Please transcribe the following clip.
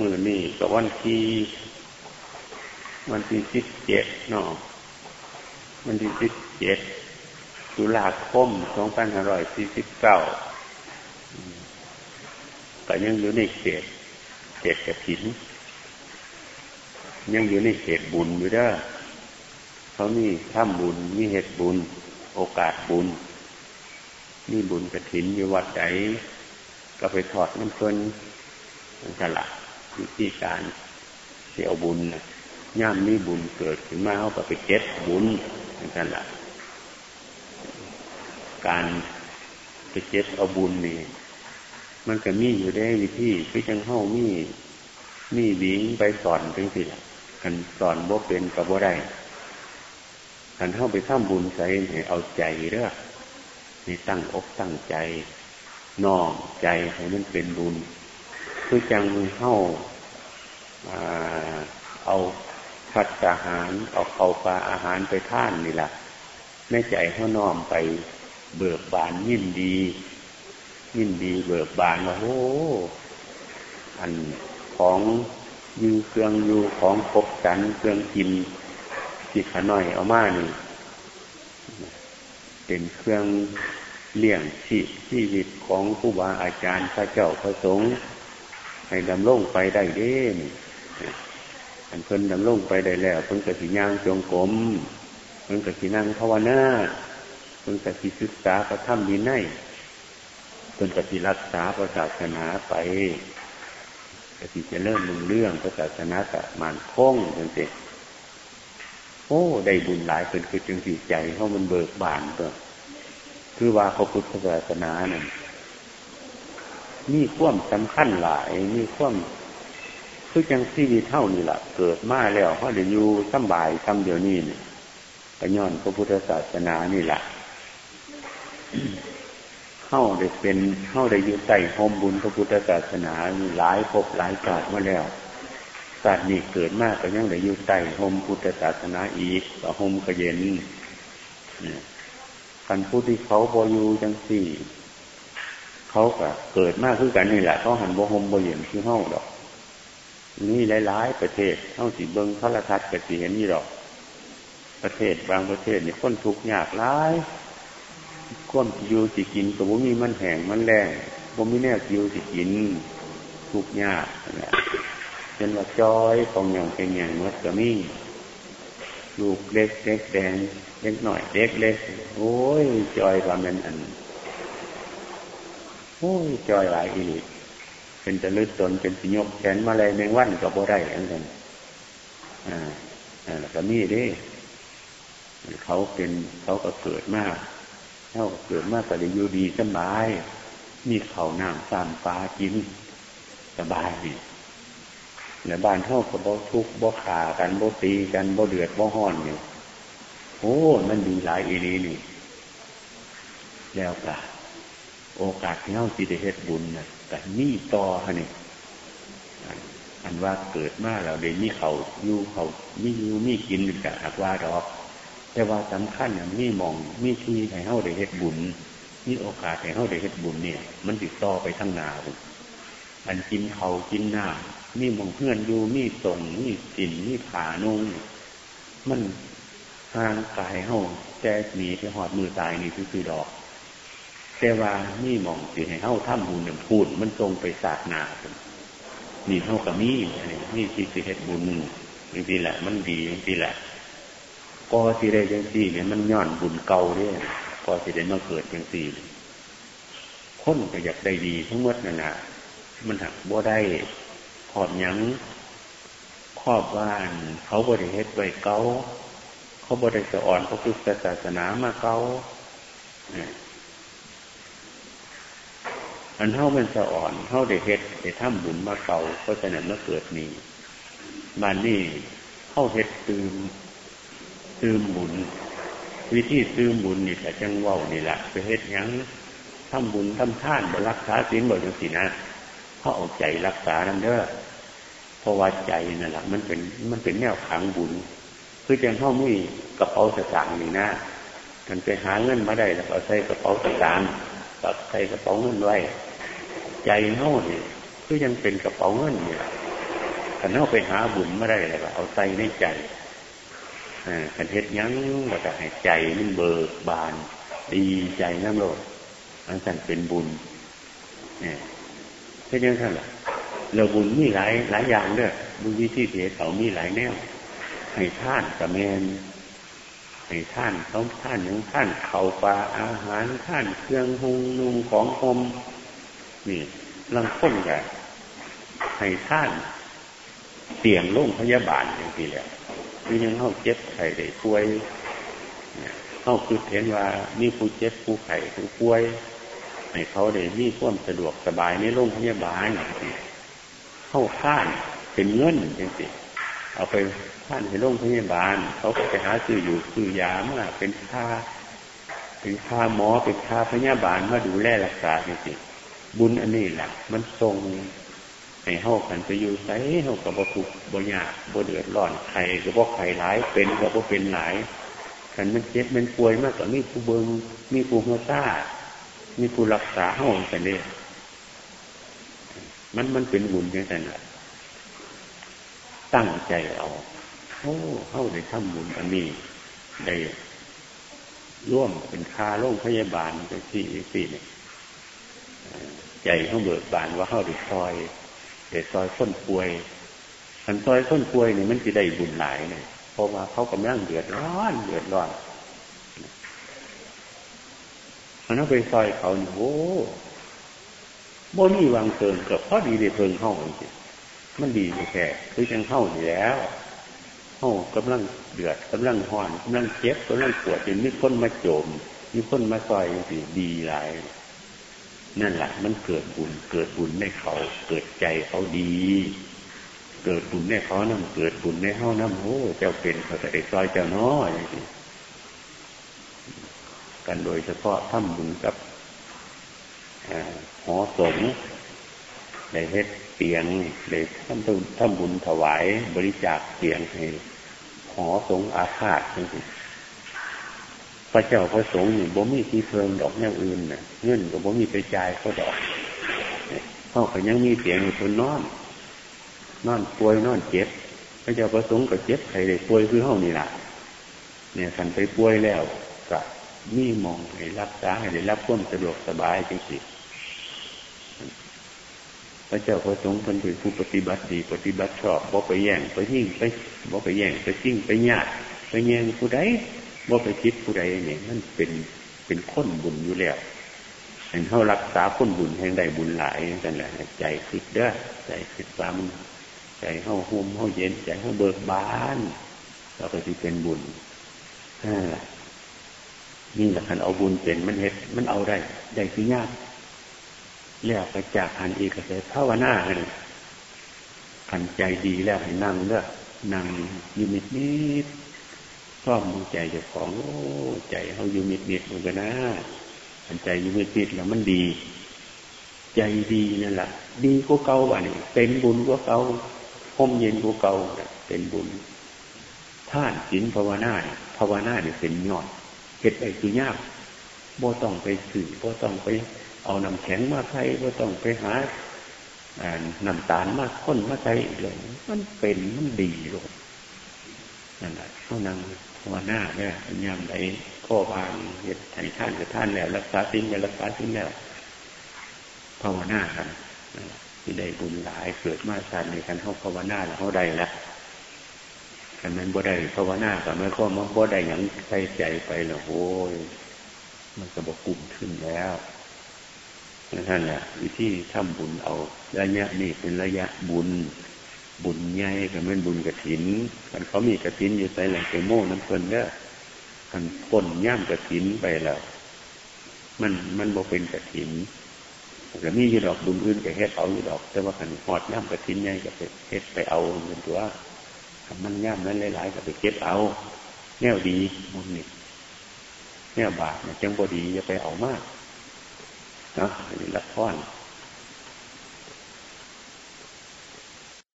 มือนี่กับวันที่วันที่สิบเจ็ดเนาะวันที่สิบเจ็ดตุลาคมสองพันห้าร้อยสี่สิบเก้าก็ยังอยู่ในเขตเขตกระถิน ยังอยู่ในเขตบุญอยู่เด้อเขามีทำบุญมีเหตุบุญ โอกาสบุญมีบุญกระถินอยู่วัดไหนก็ไปถอดน้ำเพิ่นนั่นละ วิธีการที่เอาบุญย่ามมีบุญเกิดขึ้นมาเขาก็ไปเก็บบุญนั่นละการไปเก็บเอาบุญนี่มันก็มีอยู่ได้วิธีคือจังเฮ้ามีมีวิงไปสอนเป็นสิกันสอนบ่เป็นกับบ่ได้กันเข้าไปทำบุญใส่ให้เอาใจเด้อนี่ตั้งอกตั้งใจน้อมใจให้มันเป็นบุญ คือจังเข้าเอาพัดอาหารเอาเข้าปลาอาหารไปท่านนี่แหละไม่ใจเขาน้อมไปเบิกบานยินดี ยินดีเบิกบานว่าโอ้อันของยูเครื่องยูของครบกันเครื่องกินจิตขน่อยเอามานี่เป็นเครื่องเลี้ยงชีพชีวิตของผู้บาอาจารย์พระเจ้าพระสงฆ์ ให้ดำรงไปได้เด้นอันเพิ่นดำรงไปได้แล้ว เพิ่นกสิย่างจงกรมเพิ่นกสินั่งภาวนาเพิ่นกสิศึกษาพระธรรมดีในเพิ่นกสิรักษาพระศาสนาไปกสิจะเริ่มมึงเรื่องพระศาสนาตะมันคงจังสิโอ้ได้บุญหลายเป็นคือจึงสีใจเขามันเบิกบานตัวคือว่าเขาพุทธศาสนาเนี่ย มีความสำคัญหลาย มีความคือจังที่มีเท่านี่แหละเกิดมาแล้วเขาเดี๋ยวอยู่สบายทำเดี๋ยวนี้เนี่ยก็ย้อนพระพุทธศาสนานี่แหละเข้าได้เป็นเข้าได้อยู่ใต้หมบุญพระพุทธศาสนาหลายภพหลายกาดมาแล้วศาสนี้เกิดมากก็ยังได้อยู่ใต้หมพุทธศาสนาอีกก็หมกระเย็นกันผู้ที่เขาบอยู่จังสี่ เขาก็เกิดมากขึ้นกันนี่แหละเขาหันบ่หมบ่เย็นคือเฮ้าดอกนี่หลายๆประเทศเฮ้าสีเบิงทรทัศน์กับสีเห็นนี่ดอก ประเทศบางประเทศนี่คนทุกข์ยากหลายควมอยู่สิกินกับว่มีมันแห้งมันแรงบ่มีแน่อยู่สิกิน ทุกข์ยากนะเป็นว่าจอยของอย่างเป็นอย่างมัดก็มีลูกเล็กเล็กแดงเล็กหน่อยเล็กเล็กโอ้ยจอยความเป็นอัน อ้ยจอยหลายอีกเป็นจะลึกตนเป็นสิยกแขนมาเลยแมงวันกับโบได้เหมือนกันอ่าอ่าแล้วก็มีด้ เขาเป็นเขาก็เกิดมากเท่าเกิดมากแต่ได้อยู่ดีสบาย มีเขาน้ำสามฟ้ากินสบายนี่แล้วบ้านเท่ากับบ่ทุกบ่ขากันบ่ตีกันบ่เดือดบ่ห้อนอยู่โอ้ มันดีหลายอีนีนี่ แล้วกะ โอกาสที่เท่าสิได้เฮ็ดบุญนะแต่นี่ต่อฮะนี่อันว่าเกิดมาแล้วเดี๋ยวมีเขาอยู่เขามีอยู่มีกินกะหักว่าดอก แต่ว่าสำคัญอย่างมีมองมีที่ให้เฮาได้เฮ็ดบุญมีโอกาสให้เฮาได้เฮ็ดบุญเนี่ย มันติดต่อไปทั้งนาอันกินเขากินหน้ามีมองเพื่อนอยู่มีส่งมีสินมีผานุ่งมันห่างกายเฮาแต่หนีไปหอดมือตายนี่คือดอก แต่ว่ามีมองสิให้เฮาทำบุญนึ่งพูดมันตรงไปศาสนานี่เฮากับมีอันนี้นี่ที่สิเฮ็ดบุญจริงๆแหละ มันดีจริงๆแหละก็สิได้จังสี่เนี่ยมันย้อนบุญเก่าเนี่ยก็สิได้มาเกิดจังสี่คนก็อยากได้ดีทั้งหมดนั่นนะมันหักบ่ได้ขอบยังขอบว่าน เขาบริเฮ็ดไว้เก่าเขาบริสอ่อนพระพุทธศาสนามาเก่า อันเท่ามันสะอ่อนเท่าได้เฮ็ดได้ทำบุญมาเก่าเพราะฉะนั้นเมื่อเกิดนี้บ้านนี้เข้าเฮ็ดตืมตืมบุญ วิธีตืมบุญนี่แต่จังว่านี่แหละไปเฮ็ดยังทำบุญทำท่านบรักษาศีลบ่จังสีนะเขาเอาใจรักษานั่นเด้อเพราะว่าใจนั่นแหละมันเป็นมันเป็นแนวขังบุญ คือจังเข้ามุ้ยกระเป๋าสตางค์นี่นะมันไปหาเงินมาได้แล้วเอาใส่กระเป๋าสตางค์ใส่กระเป๋าเงินไว้ ใจเข้าเนี่ยคือยังเป็นกระเป๋าเงินเนี่ยขันเอาไปหาบุญไม่ได้เลยว่าเอาใจในใจขันเทศยั้งเราจะให้ใจมันเบิกบาน ดีใจน้ำโลดอันสั่นเป็นบุญเนี่ยแค่ยังท่านละเราบุญมีหลายหลายอย่างเด้อบุญวิธีเสียเขามีหลายแนวให้ท่านกับแมนให้ท่านเขาท่านอย่างท่านเข่าปลาอาหารท่านเครื่องหุงนุ่งของคม นี่ลังค้นกันให้ท่านเตียงโรงพยาบาลอย่างที่แล้วคือยังเข้าเจ็บไข้ได้ป่วยเข้าคือเห็นว่ามีผู้เจ็บผู้ไข้ผู้ป่วยให้เขาได้มีความสะดวกสบายในโรงพยาบาลเข้าท่านเป็นเงินจริงๆเอาไปท่านในโรงพยาบาล เขาก็ไปหาซื้ออยู่ซื้อยามาเป็นค่าเป็นค่าหมอเป็นค่าพยาบาลมาดูแลรักษาจริง บุญอันนี้แหละมันทรงให้เฮากันไปอยู่ไสเฮากับบ่ทุกบ่ยากบ่เดือดร้อนใครก็บ่ใครหลายเป็นก็บ่เป็นหลายกันมันเจ็บมันป่วยมากกว่ามีผู้เบิงมีผู้หัวตามีผู้รักษาเฮากันเด้มันมันเป็นบุญอย่างนั้นะตั้งใจเอาโอ้เข้าในทำบุญอันนี้ได้ร่วมเป็นคาโรงพยาบาลไปที่สี่เนี่ย ใจเขาเบิกบานว่าเข้าไดซอยเด็ดซอยส้นป่วยขันซอยส้นป่วยนี่มันจะได้บุญหลายเนี่ยเพราะว่าเขากำลังเดือดร้อนเดือดร้อนมันเอาไปซอยเขาเนี่โอ้โมนี่วางเกินกับพอดีเดเพิงเข้าจริงมันดีอยู่แค่คือจังเข้าอยู่แล้วเข้ากำลังเดือดกำลังห่อนกำลังเจ็บกำลังปวดจนมีคนมาโจมมีคนมาซอยสิดีหลาย นั่นแหละมันเกิดบุญ เกิดบุญในเขา เกิดใจเขาดี เกิดบุญในเขานั่นเกิดบุญในเฮานั่นโอ้เจ้าเป็นเขาจะได้ซอยเจ้าน้อยกันโดยเฉพาะทำบุญกับหอสงได้เฮ็ดเตียงได้ทำบุญทำบุญถวายบริจาคเตียงให้หอสงอาฆาตจริง พระเจ้าพระสงฆ์นี่บ่มีที่เพิงดอกอย่อื่นน่ะเงินก็บ่มีไปจ่ายเขาดอกเขาก็ยังมีเสียงอยู่คนนอน นอนป่วยนอนเจ็บ พระเจ้าพระสงฆ์ก็เจ็บใครได้ป่วยคือเฮานี่แหละเนี่ยสันไปป่วยแล้วก็มีมองให้รักษาให้ได้รับความสะดวกสบายจริงๆพระเจ้าพระสงฆ์เป็นผู้ปฏิบัติดี ปฏิบัติชอบบ่ไปแย่งไปยิ่งไปบ่ไปแย่งไปจิ้งไปญาติไปแย่งผู้ใด ว่าไปคิดผู้ใดเนี่ยมันเป็นเป็นค้นบุญอยู่แล้วเห็นเขารักษาค้นบุญแห่งใดบุญหลายกันแหละใจคิดเด้อใจคิดซ้ำใจเข้าหุ่มเข้าเย็นใจเข้าเบิกบานเราก็จะเป็นบุญนี่แหละคันเอาบุญเป็นมันเห็ดมันเอาได้ได้คือยากแล้วไปจากหันอีกก็เลยภาวนาเลยขันใจดีแล้วให้นั่งเด้อนั่งยืนนิด ชอบมือใจเจ้าของโอ้ใจเขาอยู่มิดมิดเหมือนกันนะอันใจอยู่มิดมิดแล้วมันดี ใจดีนั่นแหละดีกว่าเก่าบ่เนี่ยเป็นบุญกว่าเก่าพมเย็นกว่าเก่าเป็นบุญท่านศีลภาวนาภาวนาเนี่ยเป็นยอดเหตุใดคือยากบ่ต้องไปสื่อบ่ต้องไปเอาน้ำแข็งมาใส่บ่ต้องไปหาน้ำตาลมาข้นมาใส่เลยมันเป็นมันดีเลยนั่นแหละเขานั่ง ภาวนาเนี่ยยามใดข้อบางเหตุไถ่ท่านกับท่านแล้ว รักษาสิ้นแล้วรักษาสิ้นแล้วภาวนากันที่ได้บุญหลายเกิดมาชาติในการเข้าภาวนาแล้วเขาได้แล้วกันนั้นบ่ได้ภาวนากับไม่ข้อมันบ่ได้อย่างใส่ใจไปหรอกโอ้ยมันก็บอกกลุ่มขึ้นแล้วนั่นแหละวิธีทำบุญเอาระยะนี่เป็นระยะบุญ บุญใหญ่ก็เป็นบุญกระถินกันเขามีกระถินอยู่ใส่แหล่งไปโม่น้ำเพลินก็กันก้นย่ำกระถินไปแล้ว มันมันบ่เป็นกระถินแต่มีอยู่ดอกบุญอื่นก็เฮ็ดเอาอยู่ดอก แต่ว่าขันหอดย่ำกระถินใหญ่ก็ไปเฮ็ดไปเอาเงินตัวมันย่ำนั้นหลายๆก็ไปเก็บเอา แนวดีมันนี่แนวบาปเนี่ยจังบ่ดีอย่าไปเอามากนะนนี้ละพร